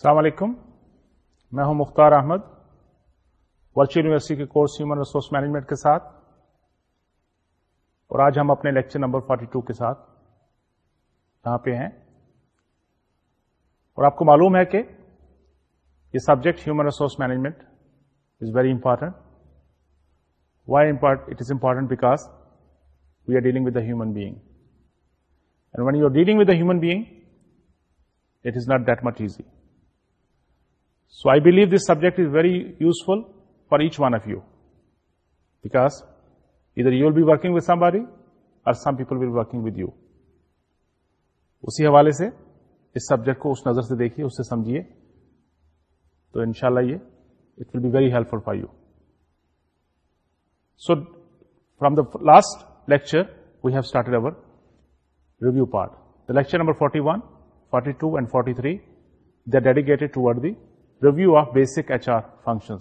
السلام علیکم میں ہوں مختار احمد ورچو یونیورسٹی کے کورس ہیومن ریسورس مینجمنٹ کے ساتھ اور آج ہم اپنے لیکچر نمبر 42 کے ساتھ یہاں پہ ہیں اور آپ کو معلوم ہے کہ یہ subject human resource management is very important why it is important because we are dealing with a human being and when you are dealing with a human being it is not that much easy so I believe this subject is very useful for each one of you because either you will be working with باری or some people will working with you اسی حوالے سے اس subject کو اس نظر سے دیکھیے اس سے سمجھیے تو انشاءاللہ یہ it will be very helpful for you so from the last lecture we have started our review part the lecture number forty one forty two and forty three they dedicated toward the review of basic H R function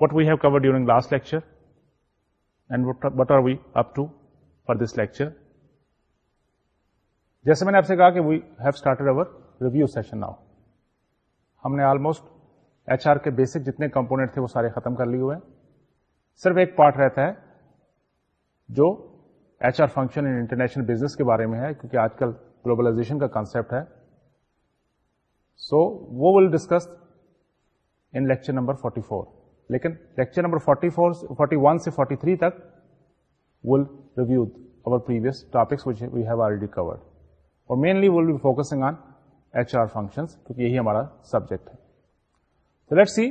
what we have cover ڈیورٹ are we up for this lecture جیسے میں نے آپ سے کہا کہ we have started our review session now ہم نے almost H R کے بیسک جتنے کمپونیٹ تھے وہ سارے ختم کر لیے ہوئے ہیں صرف ایک پارٹ رہتا ہے جو ہے H R function international business کے بارے میں ہے کیونکہ آج کل گلوبلائزیشن کا کانسیپٹ ہے سو وہ will discuss in lecture number 44 لیکن لیکچر نمبر 44 41 سے 43 تک will review our previous topics which we have already covered اور mainly will be focusing on H R functions کیونکہ یہی ہمارا سبجیکٹ ہے تو لیٹ سی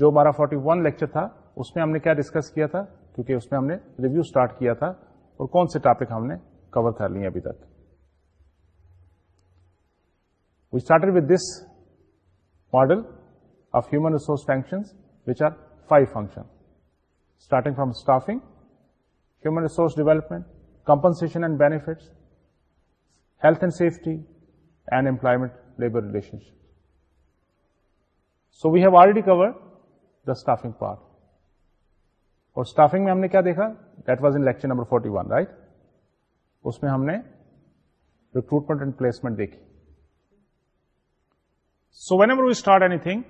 جو ہمارا 41 لیکچر تھا اس میں ہم نے کیا ڈسکس کیا تھا کیونکہ اس میں ہم نے ریویو اسٹارٹ کیا تھا اور کون سے ٹاپک ہم نے کور کر لیے ابھی تک we start with this model of human resource function which are five function starting from staffing human resource development compensation and benefits health and safety and employment labour relationship so we have already covered the staffing part اور staffing میں ہم نے کیا دیکھا that was in lecture number forty one right اس میں ہم نے ریکروٹمنٹ اینڈ پلیسمنٹ دیکھی so whenever we start any thing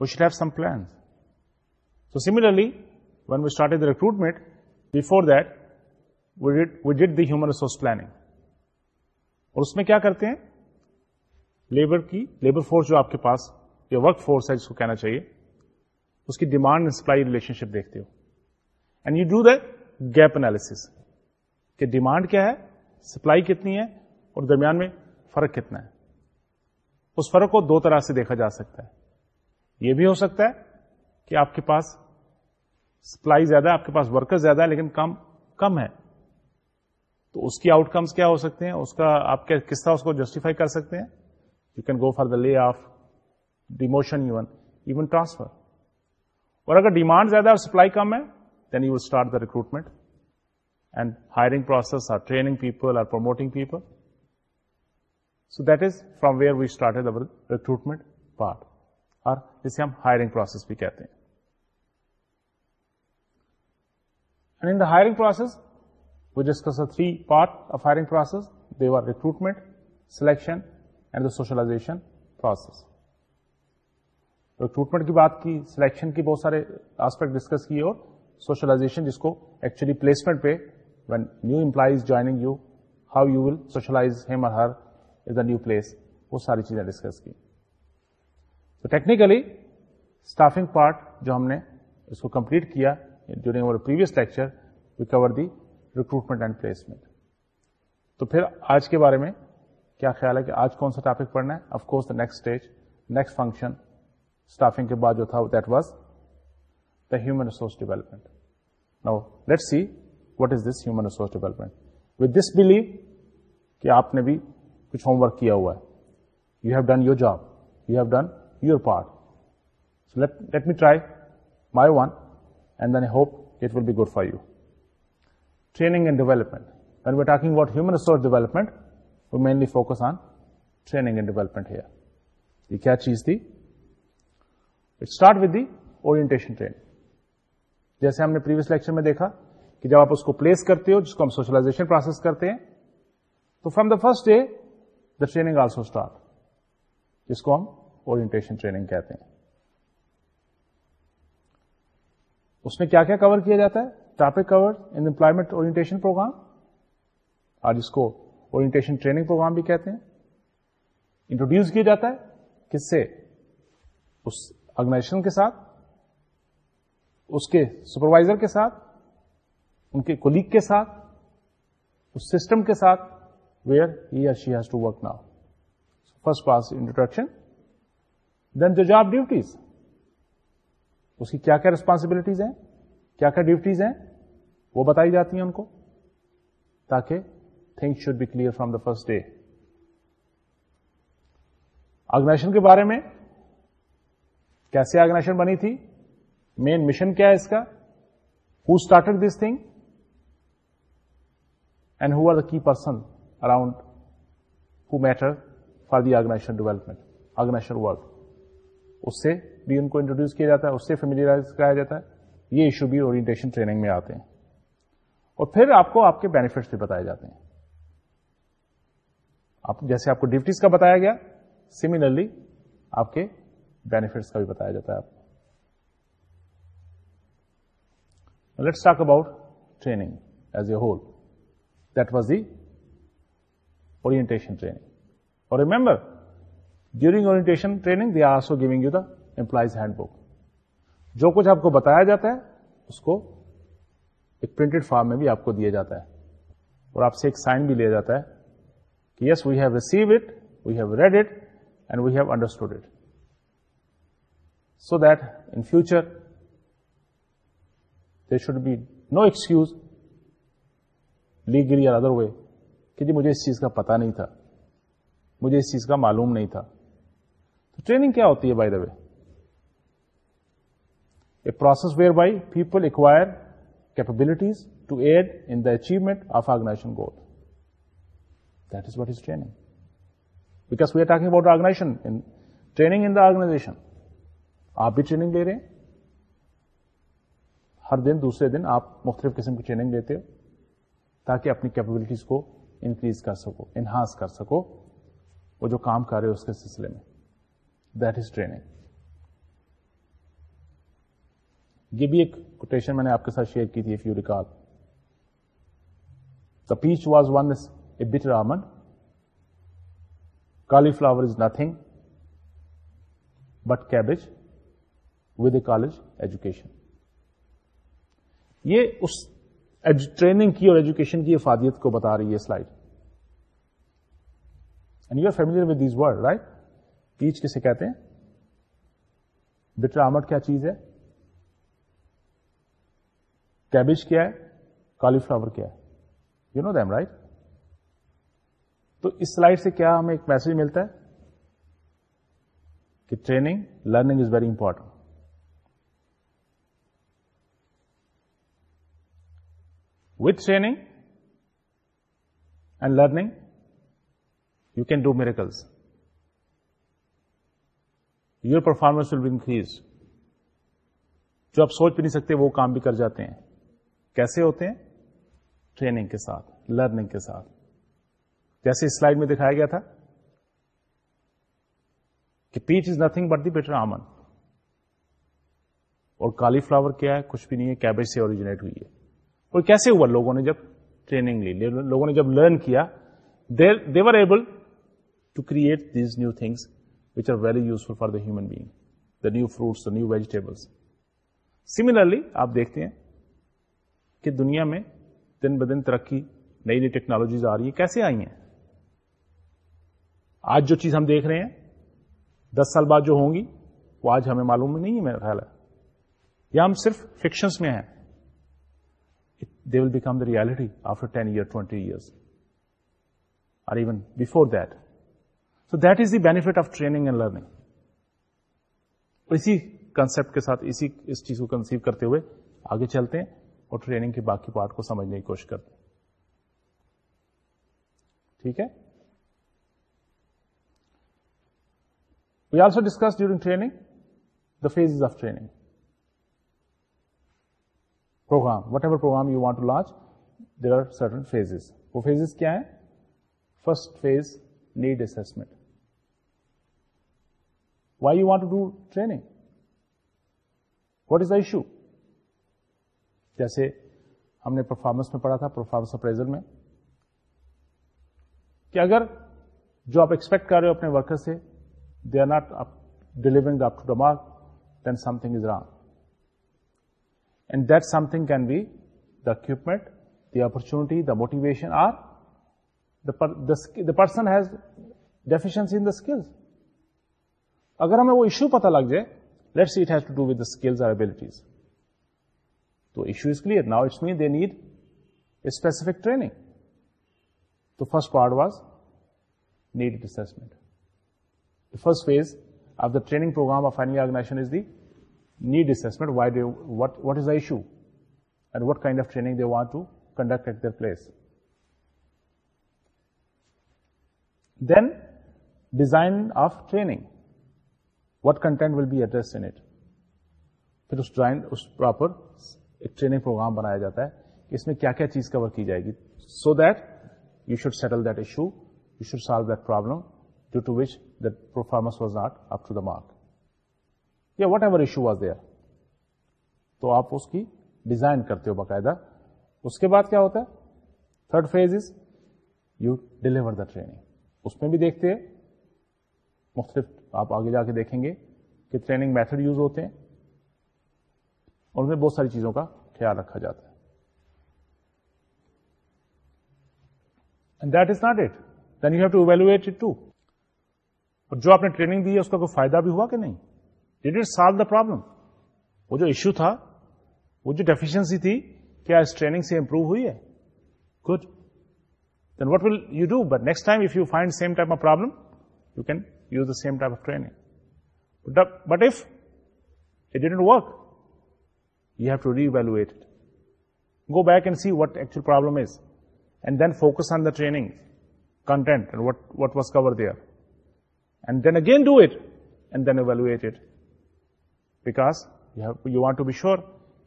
we should have some plan so similarly when we start recruitment before that we did the human resource planning اور اس میں کیا کرتے ہیں لیبر کی لیبر فورس جو آپ کے پاس یا ورک فورس ہے جس کو کہنا چاہیے اس کی demand and supply relationship دیکھتے ہو and you do the gap analysis کہ ڈیمانڈ کیا ہے سپلائی کتنی ہے اور درمیان میں فرق کتنا ہے اس فرق کو دو طرح سے دیکھا جا سکتا ہے یہ بھی ہو سکتا ہے کہ آپ کے پاس سپلائی زیادہ آپ کے پاس ورکر زیادہ ہے لیکن کم کم ہے تو اس کی آؤٹ کمس کیا ہو سکتے ہیں اس کا آپ کس طرح اس کو جسٹیفائی کر سکتے ہیں you can go for the lay off demotion even transfer اور اگر ڈیمانڈ زیادہ اور سپلائی کم ہے then you start the recruitment and hiring process or training people or promoting people so that is from where we start our recruitment part اور جسے ہم hiring process بھی کہتے ہیں ہائرنگ پروسیس وسکس three part of hiring process they are recruitment selection and the socialization process recruitment کی بات کی سلیکشن کی بہت سارے آسپیکٹ ڈسکس کیے اور سوشلائزیشن جس کو ایکچولی پلیسمنٹ پہ when new employees joining you how you will socialize him her is a new place وہ ساری چیزیں ڈسکس کی تو ٹیکنیکلی اسٹافنگ پارٹ جو ہم نے اس کو کمپلیٹ کیا during our previous lecture we cover the recruitment and placement تو پھر آج کے بارے میں کیا خیال ہے کہ آج کون سا ٹاپک پڑھنا ہے of course the next stage next function staffing کے بعد جو تھا that was the human resource development now let see what is this human resource development with this believe کہ آپ نے بھی کچھ ہوم ورک کیا ہوا ہے you have done your job you have done your part let me try my one and then I hope it will be good for you training and development when we talking about human resource development we mainly focus on training and development here یہ کیا چیز تھی start with the orientation train جیسے ہم نے previous lecture میں دیکھا کہ جب آپ اس کو پلیس کرتے ہو جس کو ہم سوشلائزیشن پروسیس کرتے ہیں تو from the first day the training also start جس کو ہم اورینٹیشن ٹریننگ کہتے ہیں اس میں کیا کیا کور کیا جاتا ہے topic cover in employment orientation program اور جس کو اورینٹیشن ٹریننگ پروگرام بھی کہتے ہیں انٹروڈیوس کیا جاتا ہے کس سے اس آرگنائزیشن کے ساتھ اس کے سپروائزر کے ساتھ ان کے کولیگ کے ساتھ اس سسٹم کے ساتھ where he she has to work now first class introduction then the job duties اس کی کیا کیا ریسپانسبلٹیز ہیں کیا کیا ڈیوٹیز ہیں وہ بتائی جاتی ہیں ان کو تاکہ things should be clear from the first day organization کے بارے میں کیسے آرگنائزیشن بنی تھی مین مشن کیا ہے اس کا who start this thing and who are the key person around who matter for the organization development organization work اس سے بھی ان کو انٹروڈیوس کیا جاتا ہے اس سے فیملی کرایا جاتا ہے یہ ایشو بھی اور ٹریننگ میں آتے ہیں اور پھر آپ کو آپ کے بینیفٹس بھی بتائے جاتے ہیں جیسے آپ کو ڈیوٹیز کا بتایا گیا سملرلی آپ کے بینیفٹس کا بھی بتایا جاتا ہے آپ let's talk about training as a whole that was the orientation training اور remember during orientation training they are so giving you the employees handbook جو کچھ آپ کو بتایا جاتا ہے اس کو ایک پرنٹڈ فارم میں بھی آپ کو دیا جاتا ہے اور آپ سے ایک سائن بھی لیا جاتا ہے کہ yes we have receive it we have read it and we have understood it so that in future they should be no excuse legally other way جی مجھے اس چیز کا پتا نہیں تھا مجھے اس چیز کا معلوم نہیں تھا تو ٹریننگ کیا ہوتی ہے by the way a process where by people acquire capabilities to aid in the achievement of organization goal that is what is training because we are talking about آرگنازیشنگ in the organisation آپ بھی training لے رہے ہیں ہر دن دوسرے دن آپ مختلف قسم کی ٹریننگ لیتے ہو تاکہ اپنی کیپبلٹیز کو انکریز کر سکو انہانس کر سکو وہ جو کام کر رہے ہو اس کے سلسلے میں دیٹ از ٹریننگ یہ بھی ایک کوٹیشن میں نے آپ کے ساتھ شیئر کی تھی few record the peach was is a butter آمن cauliflower is nothing but cabbage with a college education یہ اس ٹریننگ کی اور ایجوکیشن کی افادیت کو بتا رہی ہے slide and you are familiar with these word right teach کسے کہتے ہیں بٹرامٹ آمٹ کیا چیز ہے کیبج کیا ہے کالی فلاور کیا ہے یو نو دم رائٹ تو اس سلائڈ سے کیا ہمیں ایک میسج ملتا ہے کہ training learning is very important with training and learning you can do miracles your performance will be increase جو آپ سوچ بھی نہیں سکتے وہ کام بھی کر جاتے ہیں کیسے ہوتے ہیں ٹریننگ کے ساتھ لرننگ کے ساتھ جیسے اس سلائڈ میں دکھایا گیا تھا کہ peach is nothing but the better آمن اور کالی فلاور کیا ہے کچھ بھی نہیں ہے کیبج سے اوریجنیٹ ہوئی ہے کیسے ہوا لوگوں نے جب ٹریننگ لی لوگوں نے جب لرن کیا they are able to create these new things which are very useful for the human being the new fruits new vegetables similarly آپ دیکھتے ہیں کہ دنیا میں دن ب دن ترقی نئی نئی ٹیکنالوجیز آ رہی ہے کیسے آئی ہیں آج جو چیز ہم دیکھ رہے ہیں دس سال بعد جو ہوں گی وہ آج ہمیں معلوم نہیں ہے میرا خیال ہے یا ہم صرف فکشنس میں ہیں will become the reality after ten year twenty year اور even before this the bat of training and learning اسی کنسپٹ کے ساتھ اسی اس چیز کو کنسیو کرتے ہوئے آگے چلتے ہیں اور ٹریننگ کے باقی پارٹ کو سمجھنے کی کوشش کرتے ہیں ٹھیک ہے we also discuss during training the phases of training programme whatever programme you want to launch there are certain phases وہ فیزز کیا ہیں first phase need assessment why you want to do training what is the issue جیسے ہم نے performance میں پڑھا تھا performance appraisal میں کہ اگر جو آپ ایکسپیکٹ کر رہے ہو اپنے ورکر سے they are not delivering up to the mark then something is wrong and them can be development the opportunity the motivation or the person has deficiency the skills اگر ہمیں وہ issue پتہ لگ جائے let see it has to do with skills اور abilities تو issue is clear now it's mean they need specific training تو first part was need assessment first phase of the training programme of I organisation is the need what why do what what is a issue and what kind of training they want to conduct at their place then design of training what content will be address during اس proper ایک training programme بنایا جاتا ہے کہ اس میں کیا کیا چیز کور کی جائے گی so that you should settle that issue you should solve problem due to that performance was not up to the mark یا whatever issue was there تو آپ اس کی ڈیزائن کرتے ہو باقاعدہ اس کے بعد کیا ہوتا ہے third phase is you deliver the training اس میں بھی دیکھتے ہیں مختلف آپ آگے جا کے دیکھیں گے کہ ٹریننگ میتھڈ یوز ہوتے ہیں اور ان میں بہت ساری چیزوں کا خیال رکھا جاتا ہے جو آپ نے ٹریننگ دی ہے اس کا کوئی فائدہ بھی ہوا کہ نہیں did it solve the problem وہ جو ایشو تھا وہ جو ڈیفیشنسی تھی کیا اس ٹریننگ سے امپروو ہوئی ہے good then what will you do but next time if you find same type of problem you can use the same type of training but if it didn't work you have to reevaluate go back and see what actual problem is and then focus on the training content what was cover there and then again do it and then evaluate it because you want to be sure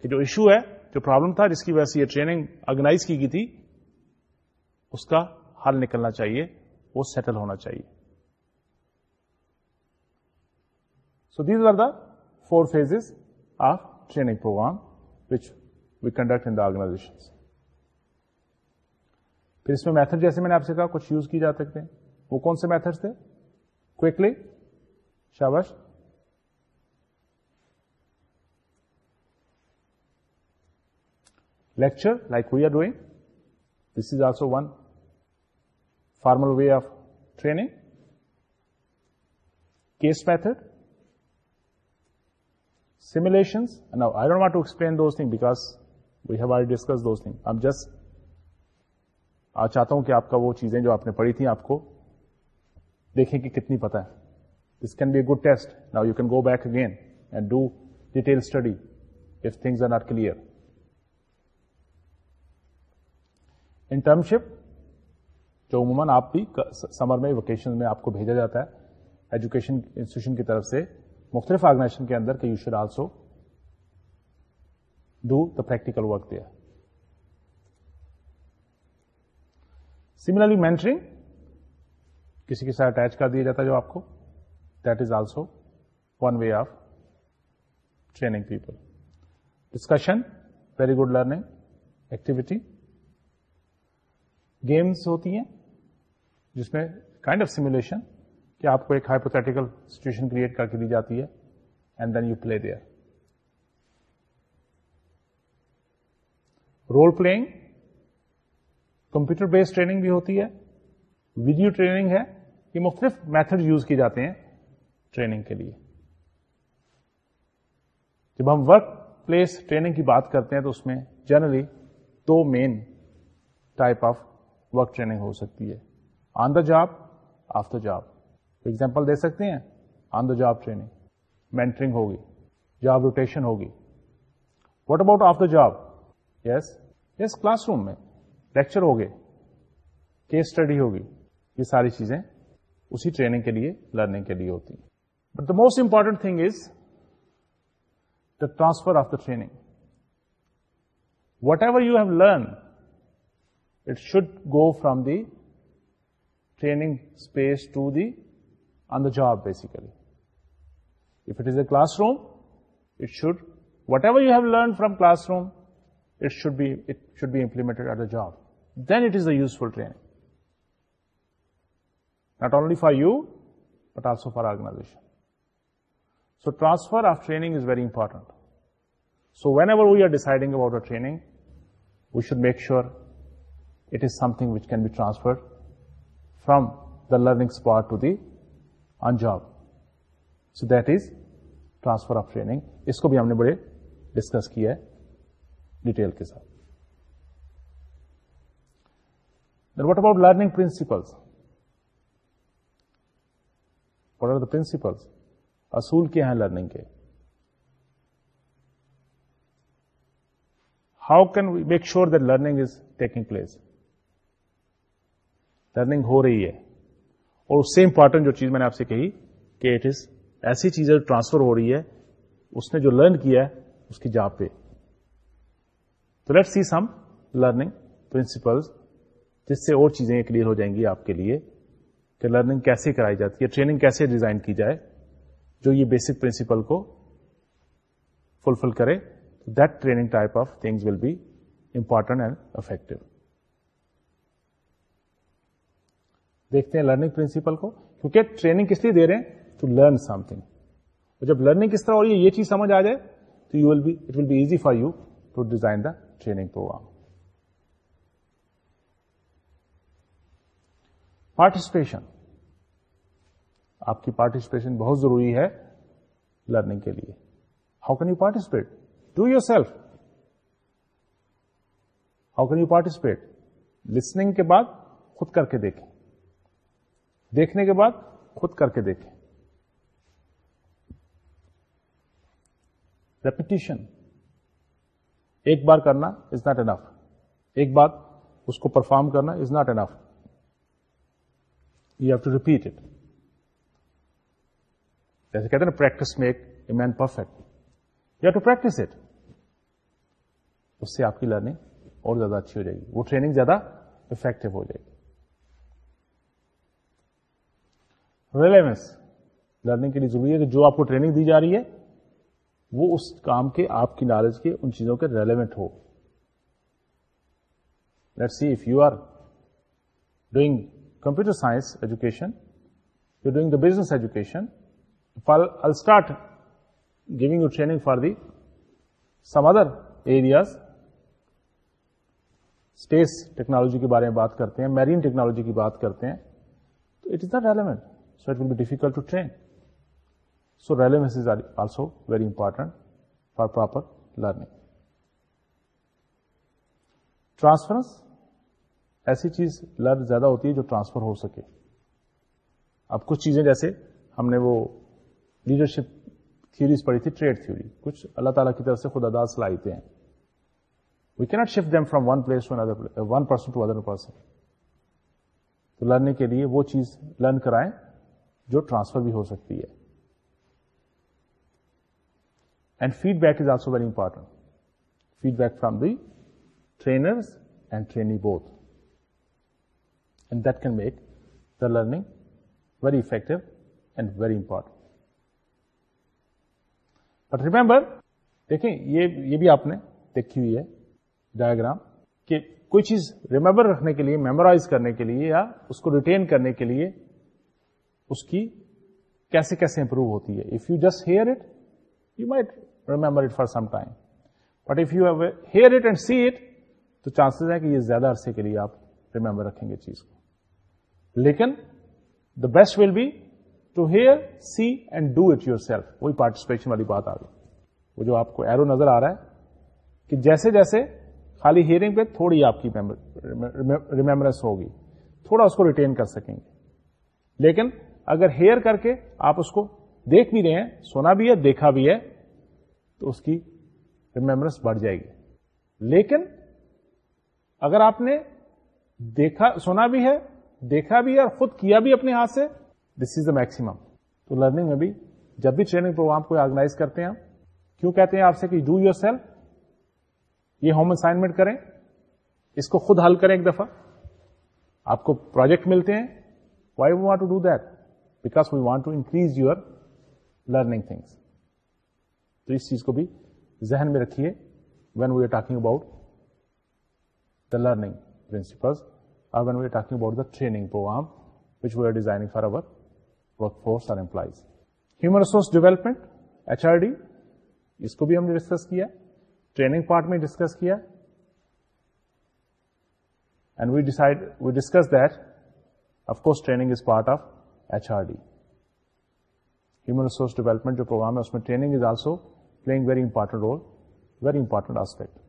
کہ جو issue ہے جو problem تھا جس کی وجہ سے یہ ٹریننگ آرگنائز کی گئی تھی اس کا حل نکلنا چاہیے وہ سیٹل ہونا چاہیے so these are the four phase of training programme which we conduct in the organization پھر اس میں میتھڈ جیسے میں نے آپ سے کہا کچھ یوز کی جا سکتے ہیں وہ کون سے میتھڈ تھے کوکلی شابش lecture like we are doing. This is also one formal way of training. Case method. Simulations. Now, I don't want to explain those things because we have already discussed those things. I'm just آج چاہتا ہوں کہ آپ کا وہ چیزیں جو آپ نے پڑھی تھیں آپ کو دیکھیں کہ کتنی پتہ ہے this can be a good test now you can go back again and do detail study if things are not clear internship جو عموماً آپ بھی سمر میں ویکیشن میں آپ کو بھیجا جاتا ہے ایجوکیشن انسٹیٹیوشن کی طرف سے مختلف آرگنائزیشن کے اندر کہ you should also do the practical work دیا سملرلی مینٹرنگ کسی کے ساتھ اٹیچ کر دیا جاتا ہے جو آپ کو that is also one way of training people discussion very good learning activity games ہوتی ہیں جس میں کائنڈ آف سیمولیشن کہ آپ کو ایک ہائپوتھیٹیکل سچویشن کریٹ کر کے دی جاتی ہے and then you play their role playing computer based training بھی ہوتی ہے ویڈیو ٹریننگ ہے یہ مختلف میتھڈ یوز کیے جاتے ہیں ٹریننگ کے لیے جب ہم ورک پلیس ٹریننگ کی بات کرتے ہیں تو اس میں جنرلی دو main type of work training ہو سکتی ہے on the job off the job example دے سکتے ہیں on the job training mentoring ہوگی جاب روٹیشن ہوگی what about off the job yes yes classroom میں لیکچر ہوگے کیس اسٹڈی ہوگی یہ ساری چیزیں اسی ٹریننگ کے لیے لرننگ کے لیے ہوتی ہیں but the most important thing is the transfer of the training whatever you have learn It should go from the training space to the on the job, basically. If it is a classroom, it should, whatever you have learned from classroom, it should be implemented at the job. Then it is a useful training, not only for you but also for organization. So transfer of training is very important. So whenever we are deciding about a training, we should make sure transfer from the learning spot to the on job so that is transfer of training اس کو بھی ہم نے بڑے discuss کیا ہے detail کے ساتھ that about learning principles what are the principles اصول کیا ہیں لرننگ کے how can we make sure the learning is taking place learning ہو رہی ہے اور اس سے امپورٹنٹ جو چیز میں نے آپ سے کہی کہ اٹ از ایسی چیزیں ٹرانسفر ہو رہی ہے اس نے جو لرن کیا ہے اس کی جاب پہ تو let see some learning principle جس سے اور چیزیں کلیئر ہو جائیں گی آپ کے لیے کہ لرننگ کیسے کرائی جاتی ہے ٹریننگ کیسے ڈیزائن کی جائے جو یہ بیسک پرنسپل کو فلفل کرے that training type of things will be important and effective دیکھتے ہیں لرننگ پرنسپل کو کیونکہ ٹریننگ کس لیے دے رہے ہیں ٹو لرن سم تھنگ اور جب لرننگ کس طرح ہو رہی ہے یہ چیز سمجھ آ جائے تو you will be it will be easy for you to design the training programme participation آپ کی پارٹیسپیشن بہت ضروری ہے لرننگ کے لیے how can you participate do yourself how can you participate listening کے بعد خود کر کے دیکھیں دیکھنے کے بعد خود کر کے دیکھیں ریپیٹیشن ایک بار کرنا از ناٹ انف ایک بار اس کو پرفارم کرنا is not enough you have to repeat it جیسے کہتے نا practice make a man perfect you have to practice it اس سے آپ کی لرننگ اور زیادہ اچھی ہو جائے گی وہ ٹریننگ زیادہ افیکٹو ہو جائے گی ریلیونس لرننگ کے لیے ضروری ہے کہ جو آپ کو ٹریننگ دی جا رہی ہے وہ اس کام کے آپ کی نالج کے ان چیزوں کے ریلیونٹ ہو let see if you are doing computer science education you doing the business education for all start giving you training for the some other areas space technology کے بارے میں بات کرتے ہیں میرین ٹیکنالوجی کی بات کرتے ہیں تو it is not relevant difficult to train so relevance also very important for proper learning transference ایسی چیز لرن زیادہ ہوتی ہے جو ٹرانسفر ہو سکے اب کچھ چیزیں جیسے ہم نے وہ لیڈرشپ تھیوریز پڑھی تھی ٹریڈ تھیوری کچھ اللہ تعالیٰ کی طرف سے خدا داد اداس ہیں we can't shift them from one place to one person to other person تو لرننگ کے لیے وہ چیز لرن کرائیں جو ٹرانسفر بھی ہو سکتی ہے and feedback is also very important feedback from the trainer and trainee both and that can make the learning very effective and very important but remember دیکھیں یہ بھی آپ نے دیکھی ہوئی ہے ڈایاگرام کہ کوئی چیز ریمبر رکھنے کے لیے میمورائز کرنے کے لیے یا اس کو ریٹین کرنے کے لیے اس کی کیسے کیسے امپروو ہوتی ہے if you just hear it you might remember it it it for some time but if you hear and see تو چانسز کہ یہ زیادہ عرصے کے لیے آپ ریمبر رکھیں گے چیز کو لیکن the best will be to hear see and do it yourself وہی پارٹیسپیشن والی بات آ گئی وہ جو آپ کو ایرو نظر آ رہا ہے کہ جیسے جیسے خالی ہیئرنگ پہ تھوڑی آپ کی ریمبرنس ہوگی تھوڑا اس کو ریٹین کر سکیں گے لیکن اگر ہیئر کر کے آپ اس کو دیکھ بھی رہے ہیں سونا بھی ہے دیکھا بھی ہے تو اس کی ریمبرنس بڑھ جائے گی لیکن اگر آپ نے دیکھا سونا بھی ہے دیکھا بھی ہے اور خود کیا بھی اپنے ہاتھ سے دس از دا میکسیمم تو لرننگ میں بھی جب بھی ٹریننگ پروگرام کو آرگنائز کرتے ہیں کیوں کہتے ہیں آپ سے کہ ڈو یور سیلف یہ ہوم اسائنمنٹ کریں اس کو خود حل کریں ایک دفعہ آپ کو پروجیکٹ ملتے ہیں why want to do that because we want to increase your learning things تو اس چیز کو بھی ذہن میں رکھیے when we are talking about the learning principles اور when we are talking about the training programme which we are designing for our workforce or employees human resource development H R D اس کو بھی ہم نے discuss کیا training part میں discuss کیا and we decide we discuss that of course training is part of H R D human resource development جو programme ہے اس میں training is also playing very important role very important aspect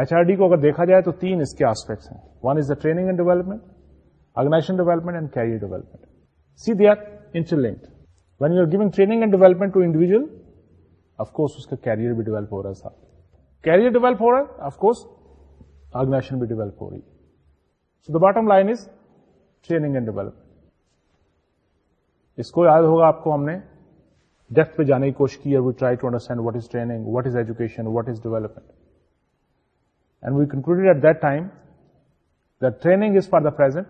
H R D کو اگر دیکھا جائے تو تین اس کے آسپیکٹس ہیں one is the training and development organization development and career development see they are interlinked when you are giving training and development to individual of course اس کا کیریئر بھی ڈیولپ ہو رہا ہے ساتھ کیریئر ڈیولپ ہو رہا ہے آف کورس آرگنائزیشن بھی ڈیولپ ہو رہی ہے so the bottom line is training and development اس کو یاد ہوگا آپ کو ہم نے ڈیپتھ پہ جانے کی کوشش کی we try to understand what is training what is education what is development and we concluded at that time the training is for the present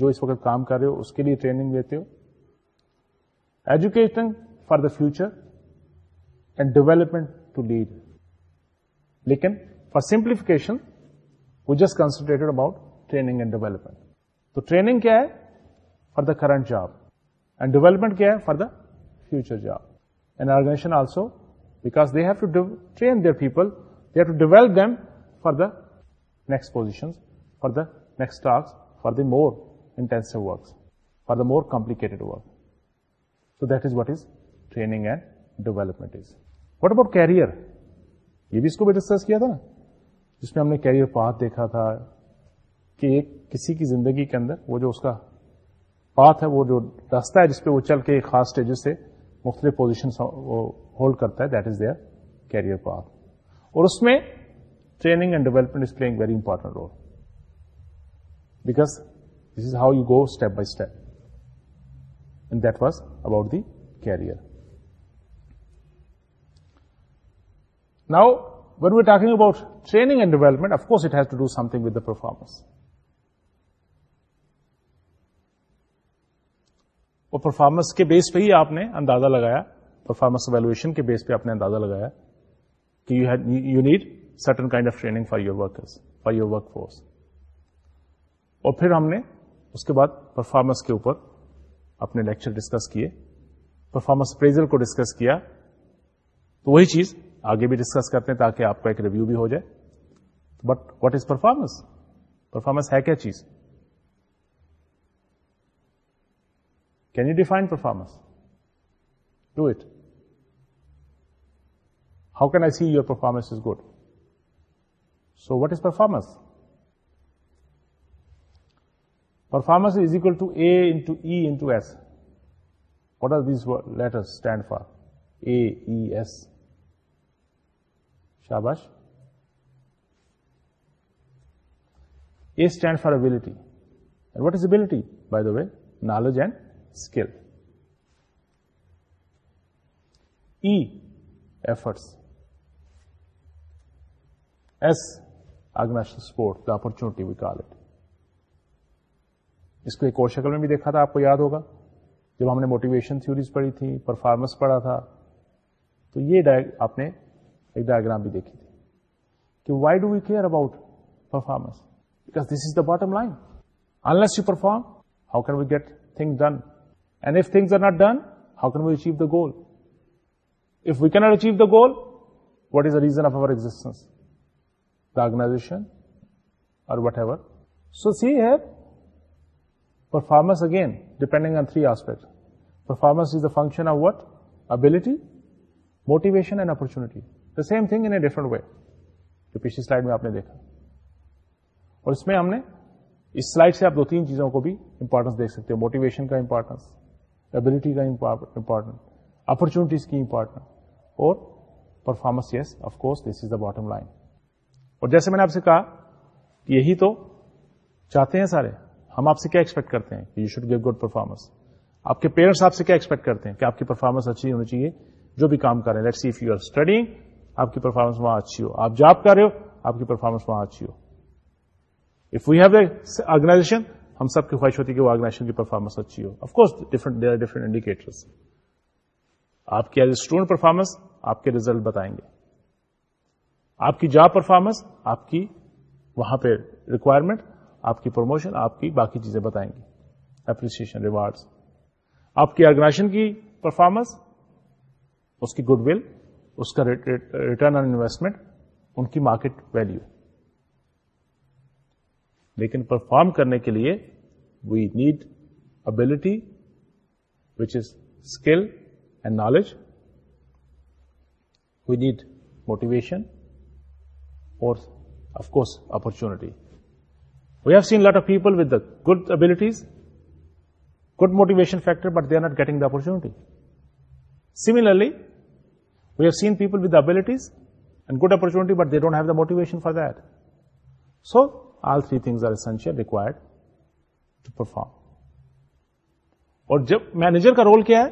جو اس وقت کام کر رہے ہو اس کے لیے ٹریننگ دیتے ہو education for the future and development to lead لیکن for simplification we just concentrated about training and development تو ٹریننگ کیا ہے for the current job and development کیا ہے for the future job and organization also because they have to train their people they have to develop them for the next position for the next task for the more intensive works for the more complicated work so that is what is training and development is what about career یہ بھی اس کو بھی discuss کیا تھا جس میں ہم نے کیریئر پاتھ دیکھا تھا کہ ایک کسی کی زندگی کے اندر وہ جو اس کا پات ہے وہ جو راستہ ہے جس پہ وہ چل کے ایک خاص اسٹیج سے مختلف پوزیشن ہولڈ کرتا ہے that is their career path اور اس میں training and development is playing very important role because this is how you go step by step and that was about the career now talking about talking about training and development it it has to do something performance اور performance کے base پہ ہی آپ نے اندازہ لگایا performance evaluation کے base پہ آپ نے اندازہ لگایا کہ you had you need certain kind of training for your workers for your workforce اور پھر ہم نے اس کے بعد پرفارمنس کے اوپر اپنے لیکچر ڈسکس کیے پرفارمنس پریزل کو ڈسکس کیا تو وہی چیز آگے بھی ڈسکس کرتے ہیں تاکہ آپ کا ایک ریویو بھی ہو جائے but what is performance performance ہے کیا چیز Can you define performance? Do it. How can I see your performance is good? So what is performance? Performance is equal to A into E into S. What are these letters stand for? A, E, S. Shabash. A stands for ability. And what is ability, by the way? Knowledge and efforts as ignition support the opportunity we call it اس کو ایک اور شکل میں بھی دیکھا تھا آپ کو یاد ہوگا جب ہم نے موٹیویشن تھوریز پڑھی تھی پرفارمنس پڑھا تھا تو یہ آپ نے ایک ڈائگرام بھی دیکھی تھی کہ why do we care about performance because this is the bottom line unless you perform how can we get thing done not done how can we achieve the goal if we can't achieve the goal what is the reason of our existence رگناشن اور whatever so see ہے performance again depending on three aspect performance is the function of what ability motivation and opportunity the same thing in different way جو پچھلی slide میں آپ نے دیکھا اور اس میں ہم نے اس سلائڈ سے آپ دو تین چیزوں کو بھی امپورٹنس دیکھ سکتے ہو موٹیویشن کا امپورٹنس کا امپورٹنٹ اپارچونٹیز کی امپورٹنٹ اور پرفارمنس جیسے میں نے آپ سے کہا کہ یہی تو چاہتے ہیں سارے ہم آپ سے کیا ایکسپیکٹ کرتے ہیں you should give good performance آپ کے پیرنٹس آپ سے کیا ایکسپیکٹ کرتے ہیں کہ آپ کی پرفارمنس اچھی ہونی چاہیے جو بھی کام کر رہے ہیں late see if you are آپ کی پرفارمنس وہاں اچھی ہو آپ جاب کر رہے ہو آپ کی پرفارمنس وہاں اچھی ہو if we have a organization ہم سب کی خواہش ہوتی ہے کہ وہ آرگنائزیشن کی پرفارمنس اچھی ہو course different different there are indicator آپ کی ایز اے اسٹوڈنٹ پرفارمنس آپ کے ریزلٹ بتائیں گے آپ کی جاب پرفارمنس آپ کی وہاں پہ ریکوائرمنٹ آپ کی پروموشن آپ کی باقی چیزیں بتائیں گے اپریسیشن ریوارڈس آپ کی آرگنائزیشن کی پرفارمنس اس کی گڈ ول اس کا ریٹرن آن انویسٹمنٹ ان کی مارکیٹ ویلو لیکن پرفارم کرنے کے لیے we need ability which is skill and knowledge we need motivation اور of course opportunity we have seen lot of people with the good abilities good motivation factor but they are not getting the opportunity similarly we have seen people with abilities and good opportunity but they don't have the motivation for that so three things essential required to perform اور جب manager کا role کیا ہے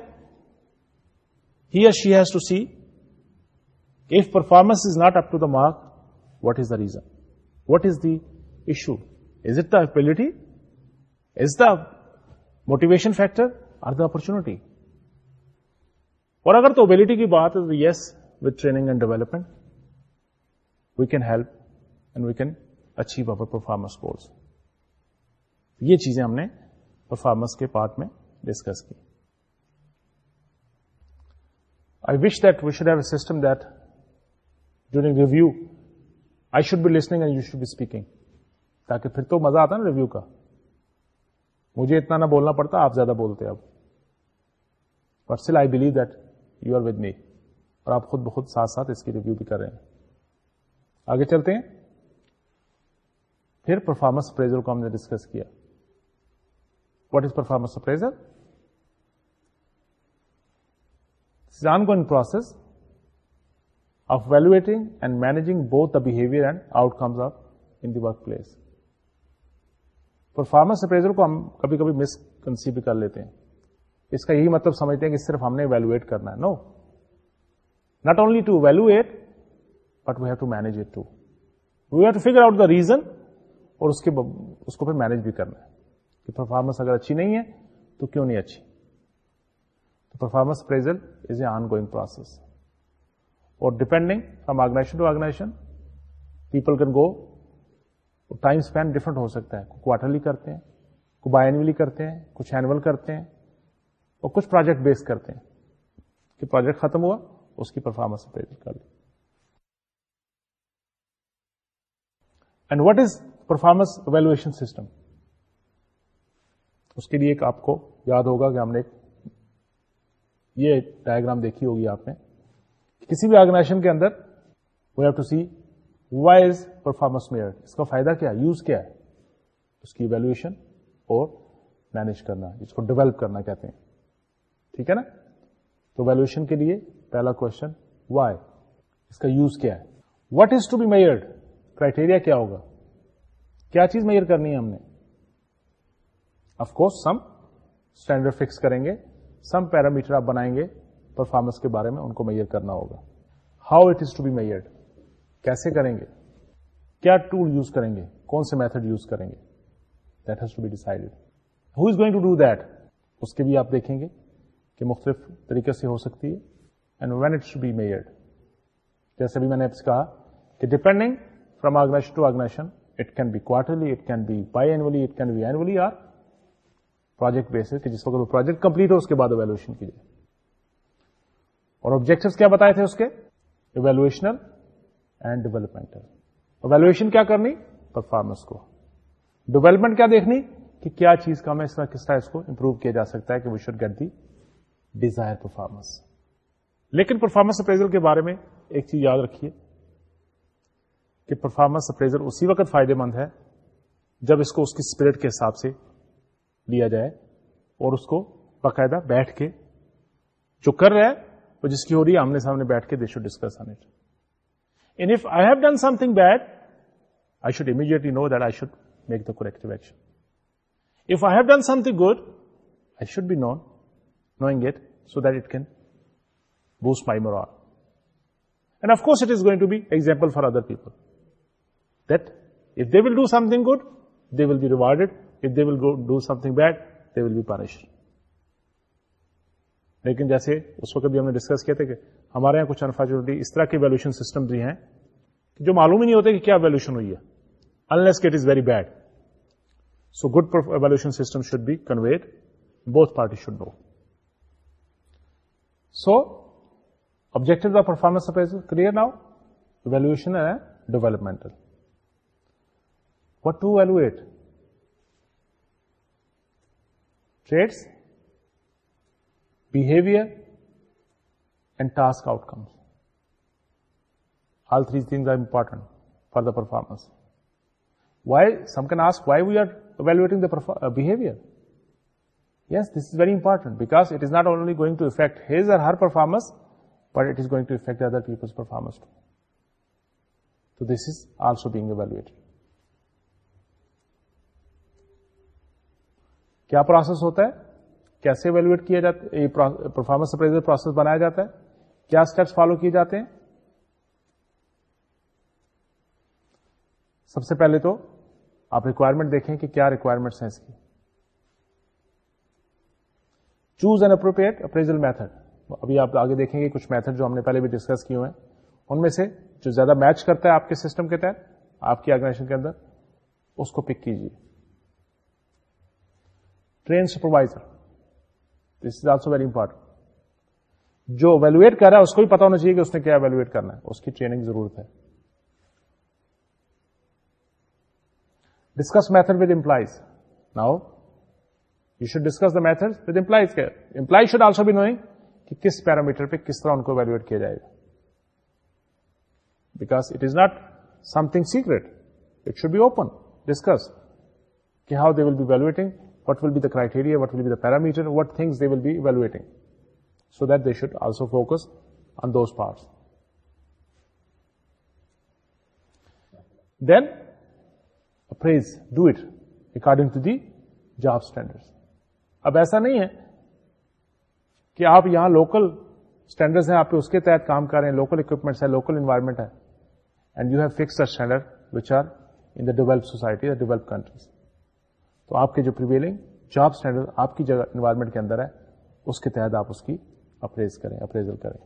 he or she has to see if performance is not up to the mark what is the reason what is the issue is it the ability is the motivation factor or the opportunity اور اگر تو ability کی بات ہے تو yes with training and development we can help and we can achieve over performance goals یہ چیزیں ہم نے پرفارمنس کے پارٹ میں ڈسکس کی I I wish that that we should should should have a system review be be and you speaking تاکہ پھر تو مزہ آتا نا ریویو کا مجھے اتنا نہ بولنا پڑتا آپ زیادہ بولتے اب but still I believe that you are with me اور آپ خود بہت ساتھ ساتھ اس کی ریویو بھی کر رہے ہیں آگے چلتے ہیں پھر پرفارمنس اپریزل کو ہم نے ڈسکس کیا what is performance appraisal ongoing process of evaluating and managing both the behaviour and outcomes of in workplace performance appraisal کو ہم کبھی کبھی مس کنسیو کر لیتے ہیں اس کا یہی مطلب سمجھتے ہیں کہ صرف ہم نے ویلویٹ کرنا ہے no not only to evaluate but we have to manage it to we have to figure out the reason اور اس کے اس کو پھر مینج بھی کرنا ہے کہ پرفارمنس اگر اچھی نہیں ہے تو کیوں نہیں اچھی تو performance appraisal is a ongoing process اور depending from organization to organization people can go time spend different ہو سکتا ہے کوارٹرلی کرتے ہیں کوئی بائی اینولی کرتے ہیں کچھ اینول کرتے ہیں اور کچھ پروجیکٹ بیس کرتے ہیں کہ پروجیکٹ ختم ہوا اس کی پرفارمنس پریزل کر And what is performance evaluation system اس کے لیے آپ کو یاد ہوگا کہ ہم نے یہ ڈائگرام دیکھی ہوگی آپ نے کسی بھی آرگنائزیشن کے اندر we have to see wise performance measure اس کا فائدہ کیا یوز کیا ہے اس کی ویلویشن اور مینج کرنا اس کو ڈیولپ کرنا کہتے ہیں ٹھیک ہے نا تو ویلویشن کے لیے پہلا کوشچن وائی اس کا یوز کیا ہے what is to be measured criteria کیا ہوگا کیا چیز میئر کرنی ہے ہم نے کورس سم اسٹینڈرڈ فکس کریں گے سم پیرامیٹر آپ بنائیں گے پرفارمنس کے بارے میں ان کو میئر کرنا ہوگا how it is to be measure کیسے کریں گے کیا ٹول یوز کریں گے کون سے میتھڈ یوز کریں گے that that has to to be decided who is going do اس کے بھی آپ دیکھیں گے کہ مختلف طریقے سے ہو سکتی ہے and when it should be measured جیسے بھی میں نے آپ سے کہا کہ depending from organization to organization it can be quarterly it can be biannually it can be annually or project base کہ جس وقت وہ پروجیکٹ کمپلیٹ ہو اس کے بعد اویلویشن جائے اور آبجیکٹو کیا بتائے تھے اس کے ایویلویشنل اینڈ ڈیولپمنٹل اویلویشن کیا کرنی پرفارمنس کو ڈیولپمنٹ کیا دیکھنی کہ کیا چیز کا ہمیں اس طرح کس طرح اس کو امپروو کیا جا سکتا ہے کہ we should get the desire performance لیکن پرفارمنس اپریزل کے بارے میں ایک چیز یاد رکھیے کہ پرفارمنس اپریزر اسی وقت فائدے مند ہے جب اس کو اس کی اسپرٹ کے حساب سے لیا جائے اور اس کو باقاعدہ بیٹھ کے جو کر رہا ہے وہ جس کی ہو رہی ہے آمنے سامنے بیٹھ کے they should discuss on it and if I have done something bad I should immediately know that I should make the corrective action if I have done something good I should be know knowing it so that it can boost my morale and of course it is going to be example for other people will do something good they will be rewarded if they will do something bad they will be punish لیکن جیسے اس وقت بھی ہم نے discuss کیا تھا کہ ہمارے یہاں کچھ انفارچونیٹلی اس طرح کے ویلوشن سسٹم بھی ہیں جو معلوم ہی نہیں ہوتے کہ کیا ویلوشن ہوئی ہے unless it is very bad so good evaluation system should be conveyed both party should know so objective of performance clear now evaluation ہے developmental What to evaluate? Traits, behavior, and task outcomes. All three things are important for the performance. Why? Some can ask why we are evaluating the uh, behavior. Yes, this is very important because it is not only going to affect his or her performance, but it is going to affect other people's performance too. So this is also being evaluated. کیا process ہوتا ہے کیسے velvet کیا جاتا ہے performance appraisal process بنایا جاتا ہے کیا اسٹیپس فالو کیے جاتے ہیں سب سے پہلے تو آپ ریکوائرمنٹ دیکھیں کہ کیا ریکوائرمنٹس ہیں اس کی choose an appropriate appraisal method ابھی آپ آگے دیکھیں گے کچھ میتھڈ جو ہم نے پہلے بھی ڈسکس کیے ہوئے ہیں ان میں سے جو زیادہ میچ کرتا ہے آپ کے سسٹم کے تحت آپ کی آرگنائزیشن کے اندر اس کو پک کیجیے train supervisor this is also very important جو ویلویٹ کر رہا ہے اس کو بھی پتا ہونا چاہیے کہ اس نے کیا ویلویٹ کرنا ہے اس کی ٹریننگ ضرورت ہے discuss method with employees now you should discuss the method کے employees should also be knowing کہ کس پیرامیٹر پہ کس طرح ان کو ویلویٹ کیا جائے گا because it is not something secret it should be open discuss کہ how they will be evaluating what will be criteria what will be parameter what things they will be evaluating so that they should also focus on those parts then do it according to the jobs اب ایسا نہیں ہے کہ آپ یہاں local standard ہیں آپ اس کے تحت کام کر رہے ہیں لوکل اکوپمنٹس ہیں لوکل انوائرمنٹ ہے and you have fix standard which are in the develop society develop countries تو آپ کے جو پریویلنگ جاب اسٹینڈرڈ آپ کی جگہ انوائرمنٹ کے اندر ہے اس کے تحت آپ اس کی اپریز کریں اپریزل کریں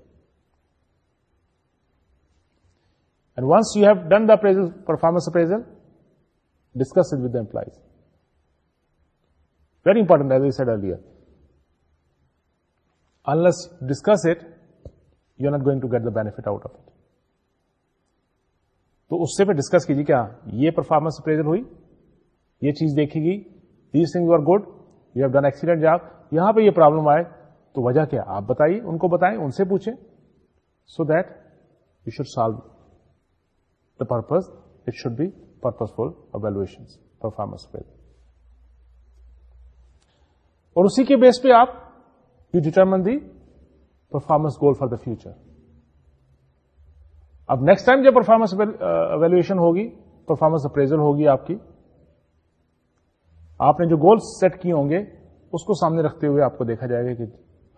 and once you have done the appraisal performance appraisal discuss with the employees very important as said earlier discuss it you not going to get the beef out of it تو اس سے پھر discuss کیجیے کیا ہاں، یہ performance appraisal ہوئی یہ چیز دیکھی گئی thing you are good you have done excellent job یہاں پہ یہ پرابلم آئے تو وجہ کیا آپ بتائیے ان کو بتائیں ان سے پوچھیں so that you should solve the purpose it should purposeful evaluation performance اور اسی کے بیس پہ آپ you determine the performance goal for the future اب نیکسٹ ٹائم جب پرفارمنس اویلویشن uh, ہوگی پرفارمنس اپریزل ہوگی آپ کی آپ نے جو گولس سیٹ کیے ہوں گے اس کو سامنے رکھتے ہوئے آپ کو دیکھا جائے گا کہ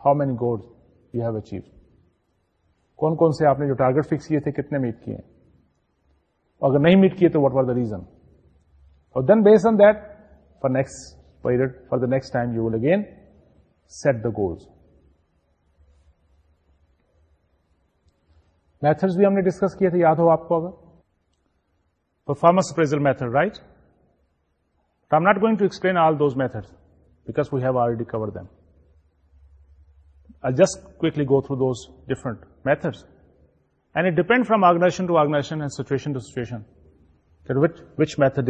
how many goals you have achieve کون کون سے آپ نے جو ٹارگیٹ فکس کیے تھے کتنے میٹ کیے اگر نہیں میٹ کیے تو واٹ آر دا ریزن اور then base on that for next period for the next time you will again set the goals method بھی ہم نے ڈسکس کیے تھے یاد ہو آپ کو اگر performance appraisal method right not going to explain all those methods because we have already covered then just quickly go through those different methods and it depend from organization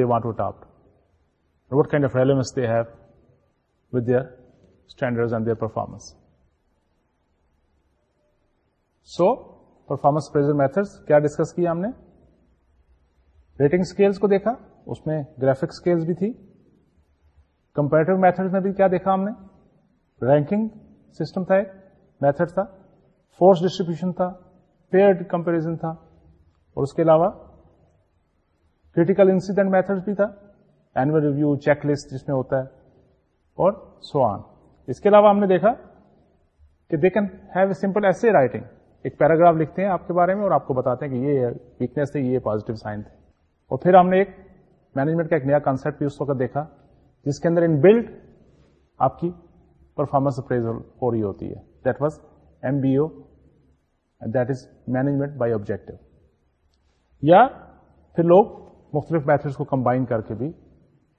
want to adopt what kinds they have with their standard performance so performance methods کیا discuss کیا ہم نے rating scales کو دیکھا اس میں graphic scales بھی تھی کمپیریٹو میتھڈ میں بھی کیا دیکھا ہم نے رینکنگ سسٹم تھا ایک میتھڈ تھا فورس ڈسٹریبیوشن تھا پیئرڈ کمپیرزن تھا اور اس کے علاوہ کریٹیکل انسیڈنٹ میتھڈ بھی تھا اینوئل ریویو چیک لسٹ جس میں ہوتا ہے اور سو آن اس کے علاوہ ہم نے دیکھا کہ they can have a simple essay writing ایک پیراگراف لکھتے ہیں آپ کے بارے میں اور آپ کو بتاتے ہیں کہ یہ ویکنیس تھے یہ پازیٹو سائن تھے اور پھر ہم نے ایک مینجمنٹ کا ایک نیا کانسیپٹ بھی اس وقت دیکھا جس کے اندر ان بلڈ آپ کی پرفارمنس اپریز ہو رہی ہوتی ہے that was M B O that is management by objective یا پھر لوگ مختلف میتھڈس کو کمبائن کر کے بھی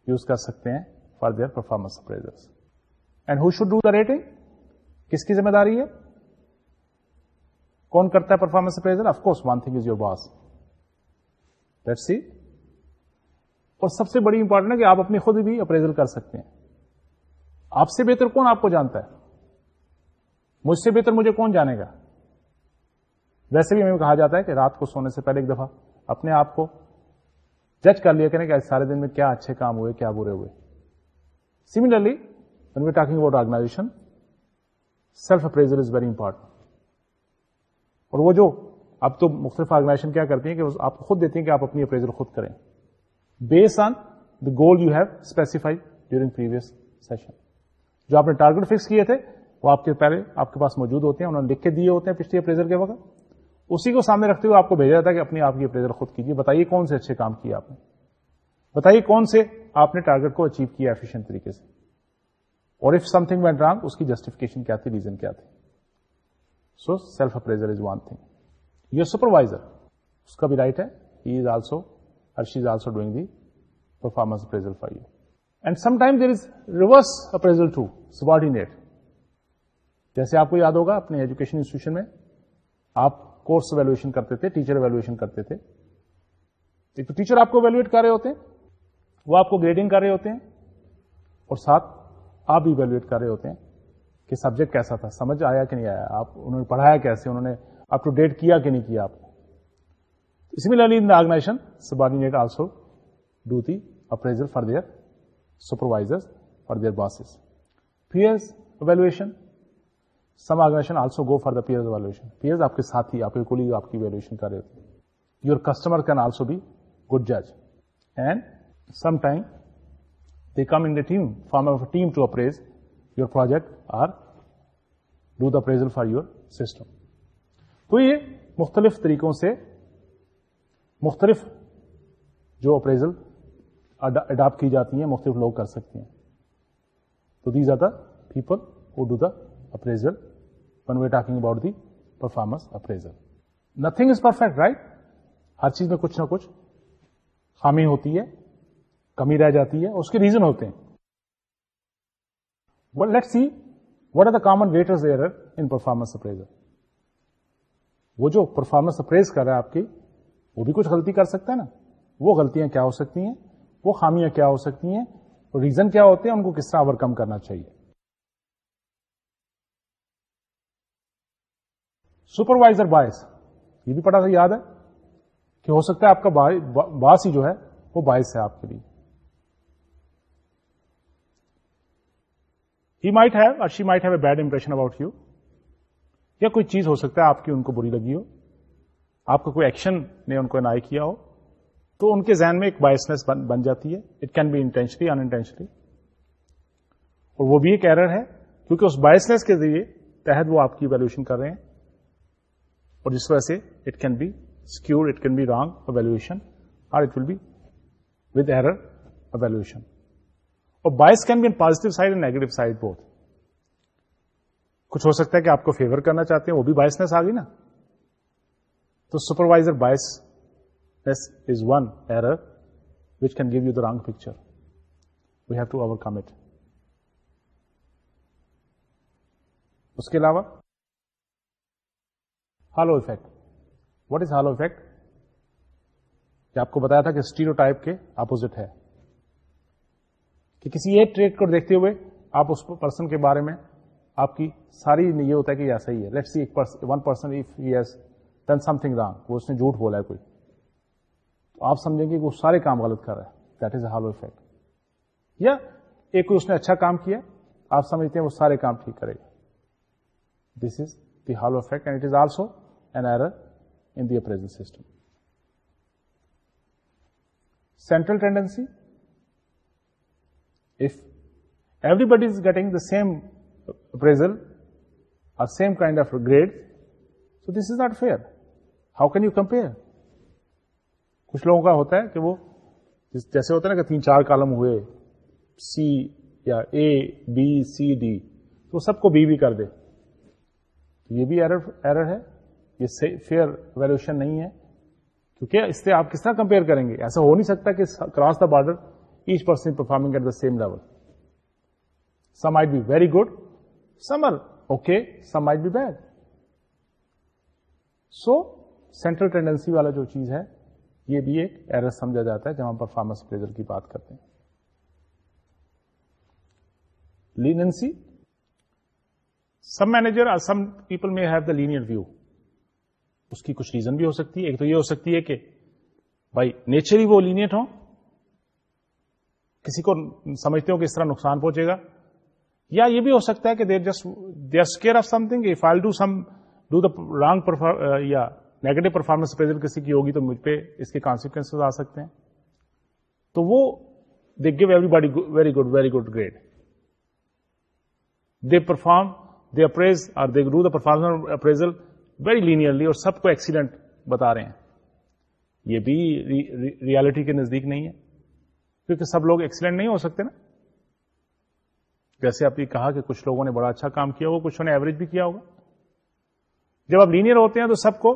یوز کر سکتے ہیں for their performance appraisers and who should do the rating کس کی ذمہ داری ہے کون کرتا ہے performance appraiser of course one thing is your boss see اور سب سے بڑی امپورٹنٹ ہے کہ آپ اپنی خود بھی اپریزل کر سکتے ہیں آپ سے بہتر کون آپ کو جانتا ہے مجھ سے بہتر مجھے کون جانے گا ویسے بھی ہمیں کہا جاتا ہے کہ رات کو سونے سے پہلے ایک دفعہ اپنے آپ کو جج کر لیا کہ سارے دن میں کیا اچھے کام ہوئے کیا برے ہوئے we talking about organization self appraisal is very important اور وہ جو اب تو مختلف آرگنائزیشن کیا کرتی ہیں کہ آپ خود دیتی ہیں کہ آپ اپنی اپریزل خود کریں base on the goal you have during previous session جو آپ نے ٹارگیٹ فکس کیے تھے وہ آپ کے پہلے آپ کے پاس موجود ہوتے ہیں انہوں نے لکھ کے دیے ہوتے ہیں پچھلی اپریزل کے وقت اسی کو سامنے رکھتے ہوئے آپ کو بھیجا جاتا ہے کہ اپنی آپ کی اپریزل خود کیجیے بتائیے کون سے اچھے کام کیے آپ نے بتائیے کون سے آپ نے ٹارگیٹ کو اچیو کیا طریقے سے اور if something went wrong اس کی جسٹیفکیشن کیا تھی ریزن کیا تھی so self appraisal is thing your supervisor اس کا بھی رائٹ ہے he is is also also اور she doing the performance appraisal for you and some time there is reverse appraisal to subordinate جیسے آپ کو یاد ہوگا اپنے ایجوکیشن انسٹیٹیوشن میں آپ کورس ویلویشن کرتے تھے ٹیچر ویلویشن کرتے تھے ایک تو ٹیچر آپ کو ویلویٹ کر رہے ہوتے ہیں وہ آپ کو گریڈنگ کر رہے ہوتے ہیں اور ساتھ آپ بھی ویلویٹ کر رہے ہوتے ہیں کہ سبجیکٹ کیسا تھا سمجھ آیا کہ نہیں آیا آپ انہوں نے پڑھایا کیسے انہوں نے اپ ٹو ڈیٹ کیا کہ نہیں کیا آپ نے similarly in the organization subordinate also do the appraisal for their supervisor for their bosses peers evaluation some organization also go for the peers evaluation peers آپ کے ساتھ ہی آپ کے کولی آپ کی ویلویشن کر رہے ہوتے your customer can also be good جج and some time they come in the team form of team to appraise your project or do the appraisal for your system تو یہ مختلف طریقوں سے مختلف جو اپریزل اڈاپٹ کی جاتی ہیں مختلف لوگ کر سکتے ہیں تو these are the people who do the appraisal when we talking about the performance appraisal nothing is perfect right ہر چیز میں کچھ نہ کچھ خامی ہوتی ہے کمی رہ جاتی ہے اس کے ریزن ہوتے ہیں what let see what are the common ویٹرز error in performance appraisal وہ جو پرفارمنس اپریز کر رہا ہے آپ کی وہ بھی کچھ غلطی کر سکتا ہے نا وہ غلطیاں کیا ہو سکتی ہیں وہ خامیاں کیا ہو سکتی ہیں ریزن کیا ہوتے ہیں ان کو کس طرح اوور کم کرنا چاہیے سپروائزر باعث یہ بھی پڑا یاد ہے کہ ہو سکتا ہے آپ کا باس ہی جو ہے وہ باعث ہے آپ کے لیے ہی مائٹ ہیو اور she might have a bad impression about you یا کوئی چیز ہو سکتا ہے آپ کی ان کو بری لگی ہو آپ کا کوئی ایکشن نے ان کو انائی کیا ہو تو ان کے ذہن میں ایک بائسنس بن جاتی ہے it can be intentionally intentionally اور وہ بھی ایک ایرر ہے کیونکہ اس بائسنس کے ذریعے تحت وہ آپ کی ویلویشن کر رہے ہیں اور جس وجہ سے it can be secure it can be wrong evaluation اور it will be with error evaluation اور bias can be in positive side and negative side both کچھ ہو سکتا ہے کہ آپ کو فیور کرنا چاہتے ہیں وہ بھی بائسنس آ گئی نا تو supervisor bias this is one error which can give you the wrong picture we have to overcome it اس کے علاوہ halo effect what is halo effect کہ آپ کو بتایا تھا کہ اسٹیرو ٹائپ کے اپوزٹ ہے کہ کسی ایک ٹریٹ کو دیکھتے ہوئے آپ اس پرسن کے بارے میں آپ کی ساری یہ ہوتا ہے کہ ایسا ہی ہے let see one person if yes then something wrong وہ اس نے جھوٹ بولا ہے کوئی تو آپ سمجھیں گے کہ وہ سارے کام غلط کر رہا ہے that is a halo effect یا ایک کوئی اس نے اچھا کام کیا آپ سمجھتے ہیں وہ سارے کام ٹھیک کرے گا this is the halo effect and it is also an error in the appraisal system central tendency if everybody is getting the same appraisal are same kind of grades. So this is not fair. How can you compare? کچھ لوگوں کا ہوتا ہے کہ وہ جیسے ہوتا ہے نا کہ تین چار کالم ہوئے سی یا اے بی سی ڈی تو سب کو بی بھی کر دے یہ بھی ایرر ایرر ہے یہ فیئر ویلوشن نہیں ہے کیونکہ اس سے آپ کس طرح کمپیئر کریں گے ایسا ہو نہیں سکتا کہ cross the border each person performing at the same level some I'd be very good some be bad so central tendency والا جو چیز ہے یہ بھی ایک ایرر سمجھا جاتا ہے جب ہم پرفارمنس پریزر کی بات کرتے ہیں leniency some manager some people میں ہیو دا لینئر ویو اس کی کچھ ریزن بھی ہو سکتی ہے ایک تو یہ ہو سکتی ہے کہ بھائی نیچر ہی وہ لینئٹ ہو کسی کو سمجھتے ہو کہ اس طرح نقصان پہنچے گا یا یہ بھی ہو سکتا ہے کہ there just they are scare of something if I do some do the wrong یا نیگیٹو پرفارمنس کسی کی ہوگی تو مجھ پہ اس کے کانسیکوینس آ سکتے ہیں تو وہ they give everybody very good very good grade they perform they appraise اور اپریزل ویری لینئرلی اور سب کو ایکسیڈنٹ بتا رہے ہیں یہ بھی ریالٹی کے نزدیک نہیں ہے کیونکہ سب لوگ ایکسیڈنٹ نہیں ہو سکتے نا جیسے آپ نے کہا کہ کچھ لوگوں نے بڑا اچھا کام کیا ہوگا کچھ نے ایوریج بھی کیا ہوگا جب آپ لینئر ہوتے ہیں تو سب کو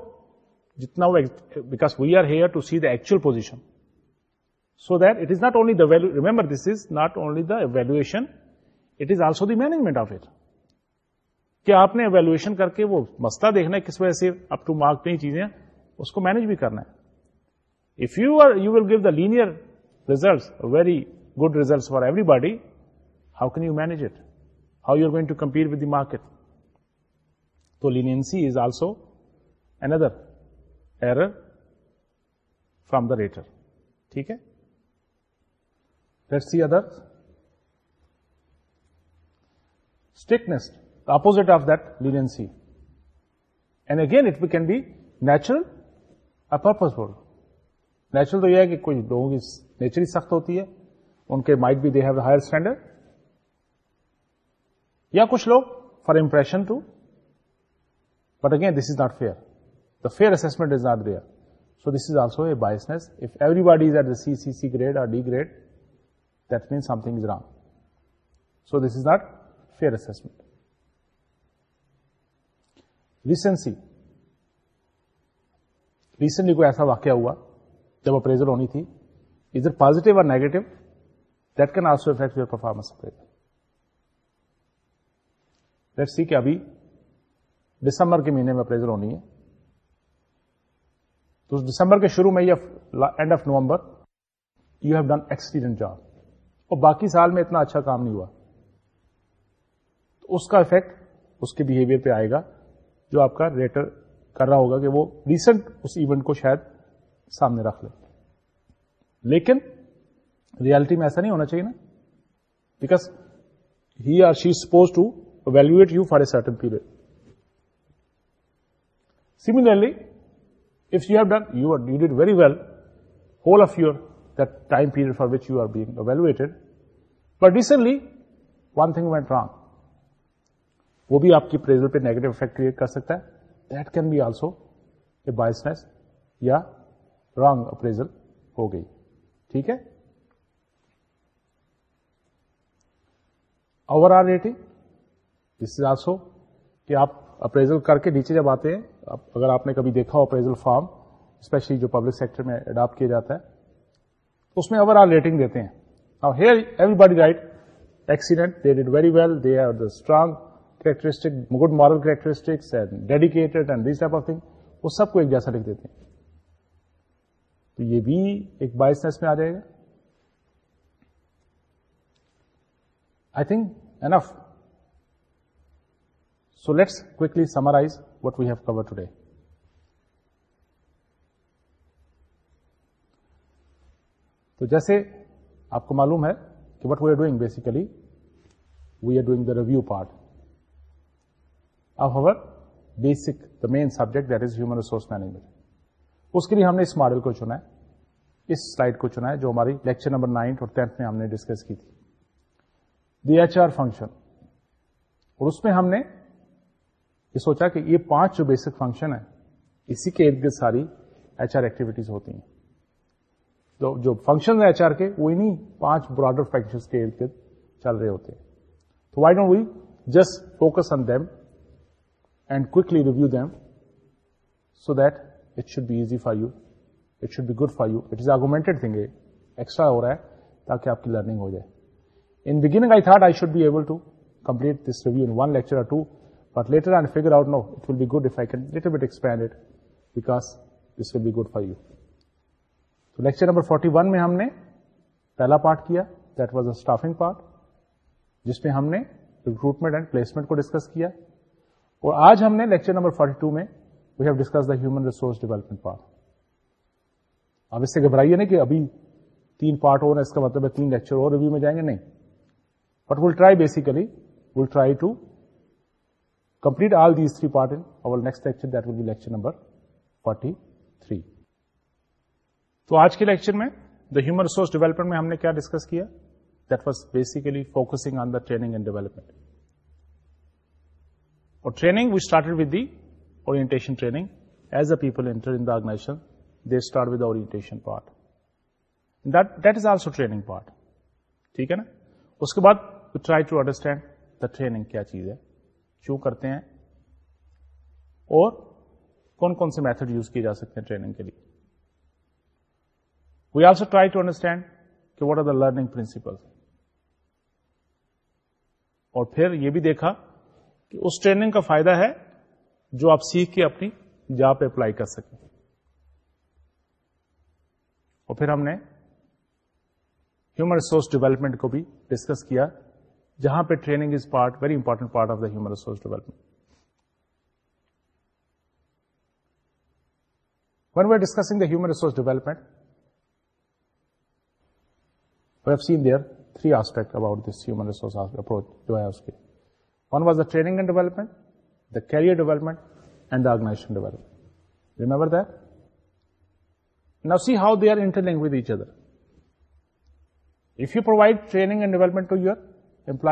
جتنا because we are here to see the actual position so that it is not only the value remember this is not only the valuation it is also the management of it کہ آپ نے valuation کر کے وہ مستا دیکھنا ہے کس وجہ سے اپ ٹو مارک نہیں چیزیں اس کو مینج بھی کرنا ہے if you are you well give the lenient result very good result for everybody how can you manage it how you are going to compare with the market تو leniency is also another error from the rater ٹھیک ہے let see other strictness opposite of that leniency and again it can be natural purpose for natural تو یہ ہے کہ کچھ لوگوں کی نیچر ہی سخت ہوتی ہے ان کے might be they have higher standard یا کچھ لوگ for impression to but again this is not fair the fair assessment is not rare so this is also a biasness if everybody is at the C C C grade اور D grade that means something is wrong so this is not fair assessment recency recently کوئی ایسا واقعہ ہوا جب appraisal ہونی تھی is it positive اور negative that can also affect your performance appraisal let see کہ ابھی دسمبر کے مہینے میں اپریزل ہونی ہے تو دسمبر کے شروع میں یا end of November you have done excellent job اور باقی سال میں اتنا اچھا کام نہیں ہوا تو اس کا افیکٹ اس کے بہیویئر پہ آئے گا جو آپ کا ریٹر کر رہا ہوگا کہ وہ ریسنٹ اس ایونٹ کو شاید سامنے رکھ لے لیکن ریالٹی میں ایسا نہیں ہونا چاہیے نا because he or she suppose to evaluate you for a certain period. Similarly, if you have done, you, are, you did very well, whole of your, that time period for which you are being evaluated, but recently, one thing went wrong. وہ بھی آپ کی appraisal پہ negative effect create کر سکتا ہے that can be also a biasness یا wrong appraisal ہو گئی ٹھیک ہے over are rating this is also کہ آپ اپریزل کر کے نیچے جب آتے ہیں اگر آپ نے کبھی دیکھا ہو اپریزل فارم اسپیشلی جو پبلک سیکٹر میں اڈاپٹ کیا جاتا ہے اس میں اوور آل ریٹنگ دیتے ہیں strong characteristic good moral characteristics and and type of thing وہ سب کو ایک جیسا لکھ دیتے ہیں تو یہ بھی ایک بائسنس میں آ جائے گا let's quickly summarize what we have cover today تو جیسے آپ کو معلوم ہے کہ what we are doing basically we are doing the review part of our basic the main subject that is human resource management اس کے لیے ہم نے اس ماڈل کو چنا ہے اس سلائڈ کو چنا ہے جو ہماری لیکچر نمبر نائنتھ اور ٹینتھ میں ہم نے ڈسکس کی تھی دی ایچ آر فنکشن اور اس میں ہم نے یہ سوچا کہ یہ پانچ جو بیسک فنکشن ہے اسی کے ارد گرد ساری ایچ آر ایکٹیویٹیز ہوتی ہیں جو فنکشن ایچ آر کے وہ نہیں پانچ براڈر فنکشن کے ارد گرد چل رہے ہوتے ہیں تو why don't we just focus on them and quickly review them so that it should be easy for you it should be good for you it is augmented thing extra ہو رہا ہے تاکہ آپ کی لرننگ ہو جائے in beginning I thought I should be able to complete this review in one lecture to later and for out note will be good I'd back will be good for you تو lecture number forty one میں ہم نے پہلا part کیا that واسٹنگ part جس میں ہم نے ریکروٹمنٹ پلیسمنٹ کو ڈسکس کیا اور آج ہم نے لیکچر نمبر فورٹی ٹو میں we have discuss the human resource development part اب اس سے گھبرائیے نا کہ ابھی تین پارٹ اور اس کا مطلب تین لیکچر اور ریویو میں جائیں گے نہیں but will try basically will try to complete all these three in our next lecture lecture that will be number 43 تو آج کے لیکچر میں دا ہیومن ریسورس ڈیولپمنٹ میں ہم نے کیا ڈسکس کیا that was basically focusing on the development اور اس کے بعد کیا چیز ہے کرتے ہیں اور کون کون سے میتھڈ یوز کیے جا سکتے ہیں ٹریننگ کے لیے we also try to understand کہ what are the learning principle اور پھر یہ بھی دیکھا کہ اس ٹریننگ کا فائدہ ہے جو آپ سیکھ کے اپنی جاب پہ اپلائی کر سکیں اور پھر ہم نے ہیومن ریسورس ڈیولپمنٹ کو بھی ڈسکس کیا جہاں پہ training is part very important part of the human resource development when we are discussing the human resource development we have seen there three aspect about this human resource approach جو ہے اس کے one was the training and development the career development and the organization development remember how they are انٹرلنگ with each other If you provide training and development to your ن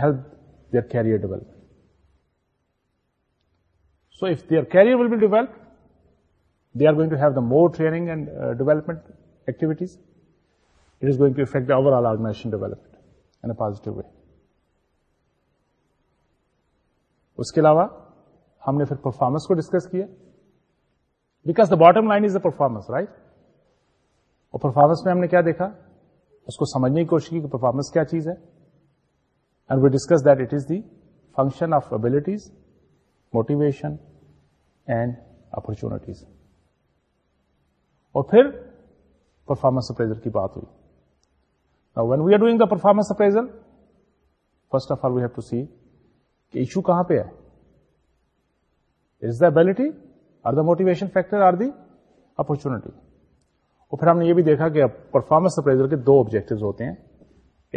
help their career development so if their career will be develop they are going to have the more training and development activities it is گوئگ to affect organisation development in positive way اس کے علاوہ ہم نے پھر performance کو discuss کیا because the bottom line is a performance right اور پرفارمنس میں ہم نے کیا دیکھا اس کو سمجھنے کی کوشش کی کہ پرفارمنس کیا چیز ہے and we discuss that it is the function of abilities motivation and opportunities اور پھر پرفارمنس اپریزل کی بات ہوئی when we are doing the performance appraisal first of all we have to see کہ ایشو کہاں پہ ہے is the ability or the motivation factor or the opportunity اور پھر ہم نے یہ بھی دیکھا کہ پرفارمنس اپریزر کے دو آبجیکٹو ہوتے ہیں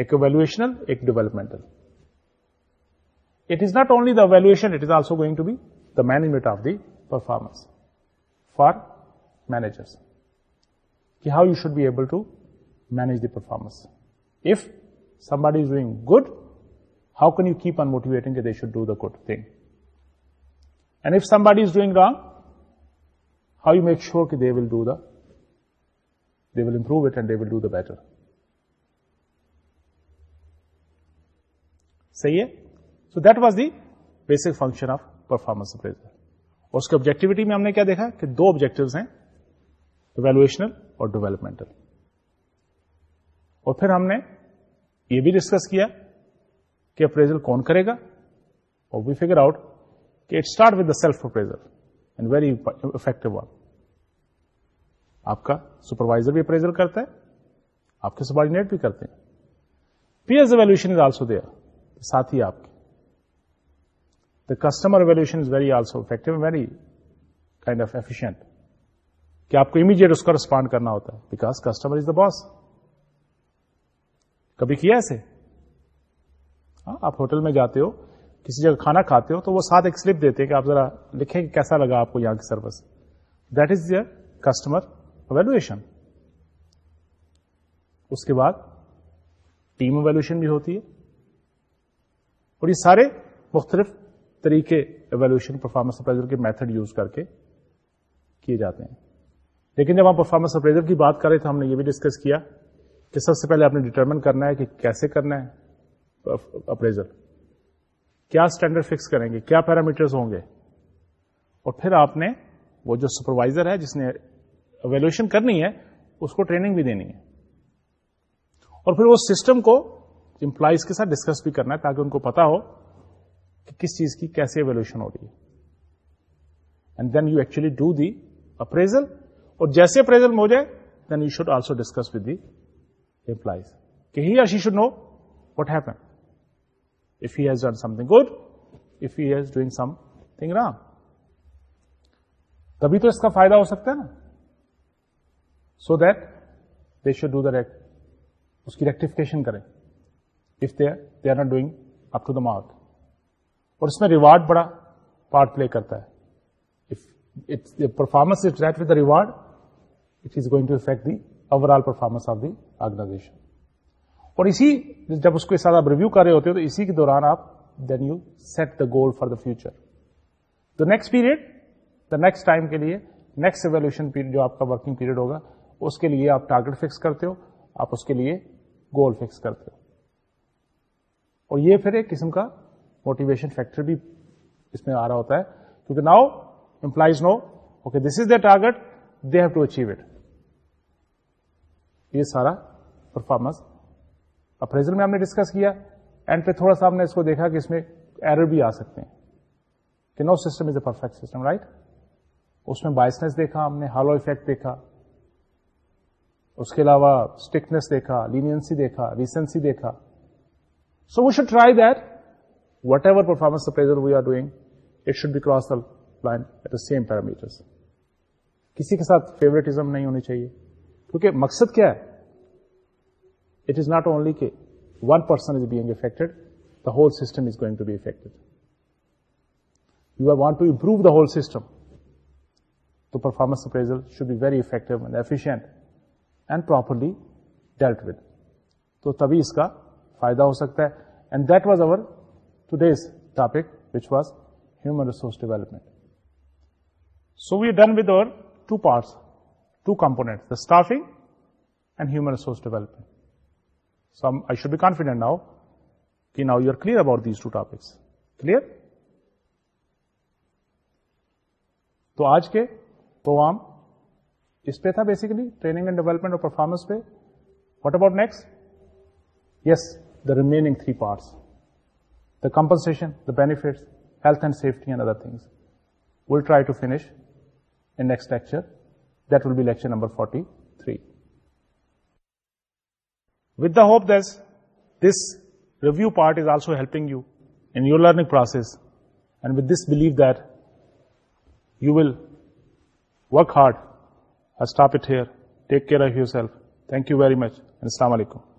ایک ویلویشنل ایک developmental it is not only the valuation it is also going to be the management of the performance for managers کہ how you should be able to manage the performance if somebody is doing good how can you keep on motivating they should do the good thing and if somebody is doing wrong how you make sure کہ they will do the ولپ will do the better basic function of performance appraisal اس میں ہم نے کیا دیکھا کہ دو objective اور ڈیولپمنٹل اور پھر ہم نے یہ بھی ڈسکس کیا کہ اپریزل کون کرے گا اور وی فیگر آؤٹ کہ it start with the self appraisal and very effective one آپ کا سپروائزر بھی اپریزل کرتا ہے آپ کے سبارڈینیٹ بھی کرتے ہیں پیئرز ایویلوشن از آلسو ساتھ ہی آپ the customer ویلوشن very also effective very kind of efficient کہ آپ کو امیڈیٹ اس کا ریسپونڈ کرنا ہوتا ہے because customer is the boss کبھی کیا ایسے ہاں، آپ ہوٹل میں جاتے ہو کسی جگہ کھانا کھاتے ہو تو وہ ساتھ ایک سلپ دیتے ہیں کہ آپ ذرا لکھیں کہ کیسا لگا آپ کو یہاں کی service that is your customer اس کے بعد ٹیم اویلویشن بھی ہوتی ہے اور یہ سارے مختلف طریقے اویلوشن پرفارمنس اپریزر کے میتھڈ یوز کر کے کیے جاتے ہیں لیکن جب ہم پرفارمنس اپریزر کی بات کریں تو ہم نے یہ بھی ڈسکس کیا کہ سب سے پہلے آپ نے ڈیٹرمن کرنا ہے کہ کیسے کرنا ہے اپریزر کیا اسٹینڈرڈ فکس کریں گے کیا پیرامیٹرز ہوں گے اور پھر آپ نے وہ جو سپروائزر ہے جس نے ویلویشن کرنی ہے اس کو ٹریننگ بھی دینی ہے اور پھر وہ سسٹم کو امپلائیز کے ساتھ ڈسکس بھی کرنا ہے تاکہ ان کو پتا ہو کہ کس چیز کی کیسے ویلویشن ہو رہی ہے and then you actually do the appraisal اور جیسے اپریزل میں ہو جائے then you should also discuss with the employees کہ he she should know what happen if he has done something good if he has doing something نا تبھی تو اس کا فائدہ ہو سکتا ہے نا so that they should do the ریکٹ اس کی ریکٹیفکیشن کریں if they they are not doing up to the mark اور اس میں ریوارڈ بڑا پارٹ پلے کرتا ہے performance is rate with the reward it is going to affect the overall performance of the organization اور اسی جب اس کو آپ ریویو کر رہے ہوتے ہو تو اسی کے دوران آپ then you set the goal for the future the next period the next time کے لیے نیکسٹ ریولیوشن پیریڈ جو آپ کا ورکنگ پیریڈ ہوگا اس کے لیے آپ ٹارگیٹ فکس کرتے ہو آپ اس کے لیے گول فکس کرتے ہو اور یہ پھر ایک قسم کا موٹیویشن فیکٹر بھی اس میں آ رہا ہوتا ہے کیونکہ now employees know okay this is the target they have to achieve it یہ سارا پرفارمنس اپریزل میں ہم نے ڈسکس کیا اینڈ پہ تھوڑا سا ہم نے اس کو دیکھا کہ اس میں ایرر بھی آ سکتے ہیں کہ no system is a perfect system right اس میں بائسنس دیکھا ہم نے ہالو افیکٹ دیکھا اس کے علاوہ اسٹکنیس دیکھا لینئنسی دیکھا ریسنسی دیکھا so we should try that whatever performance we are doing it should be cross line at the same parameter کسی کے ساتھ فیوریٹزم نہیں ہونی چاہیے کیونکہ مقصد کیا ہے اٹ از ناٹ اونلی کہ one person is being affected the whole system is going to be affected you are want to improve the whole system تو performance appraisal should be very effective and efficient and properly dealt with تو تبھی اس کا فائدہ ہو سکتا ہے and that was over to days topic which was human resource development so we done with over two parts two component the staffing and human resource development so I should be confident now کہ now you are clear about these two topics clear تو آج کے programme پہ تھا basically training and development اور performance پہ what about next yes the remaining three parts the compensation the benefits health and safety and other things will try to finish in next lecture that will be lecture number forty three with the hope this review part is also helping you in your learning process and with this believe will work hard stop it here take care of yourself thank you very much السلام علیکم